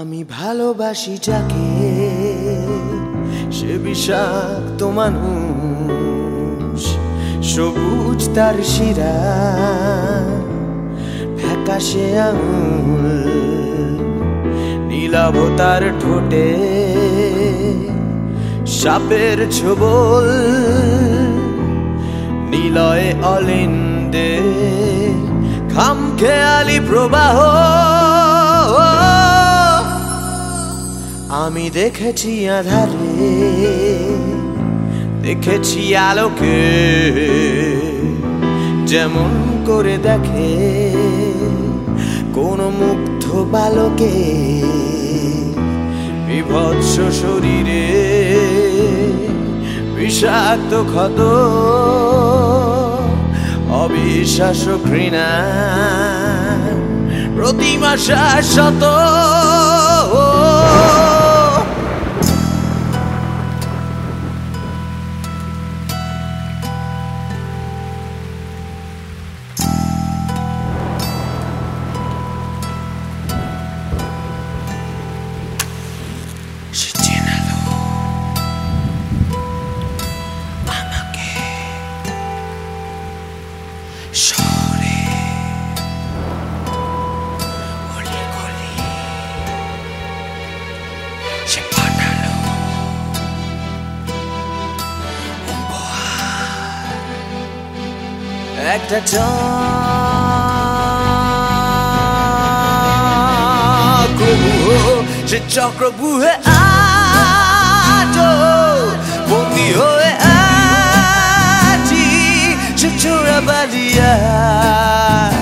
আমি ভালোবাসি যাকে, সে বিষাক্ত মানুষ, সবুজ তার শিরা, ফ্যাকাশে আঙুল, নীলাভ তার ঠোঁটে, সাপের ছোবল, নিলয়ে অলিন্দে খাম খেয়ালি প্রবাহ। আমি দেখেছি আধারে, দেখেছি আলোকে, যেমন করে দেখে কোন মুগ্ধ বালকে বিভৎস শরীরে বিষাক্ত ক্ষত অবিশ্বাস ঘৃণা প্রতিমা শাশ্বত একটা চক্র সে চক্রবুহে আজো বন্দি হয়ে আছি। সে চোরা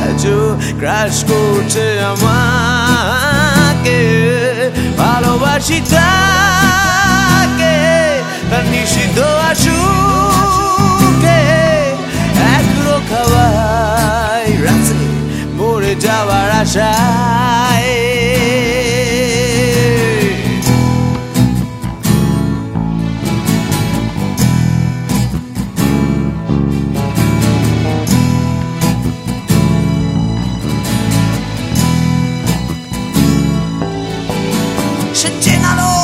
আজো ক্রাশ করছে আমাকে। ভালোবাসি তাকে সে চেনালো সে চেনালো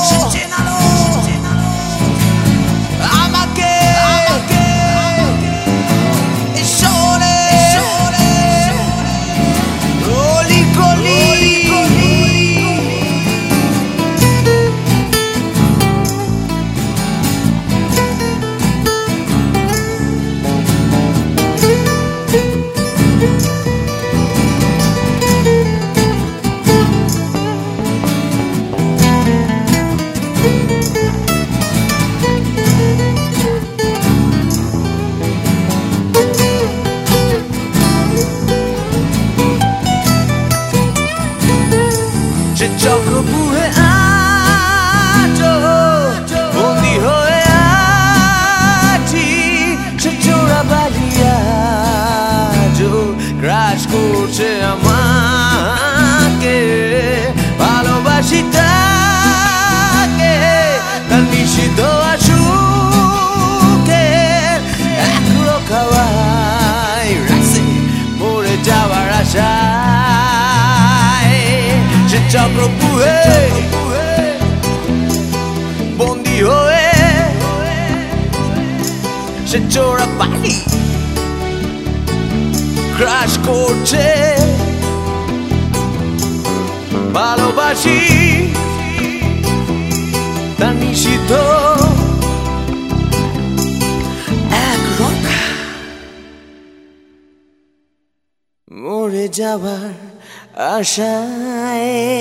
একলো রাসে মরে যাওয়ার আশায়। সে চক্রপুহে বন্দি হয়ে, সে চোরা পানি ক্রাশ করছে। ভালোবাসি তার নিষিদ্ধ। মরে যাবার আশায়।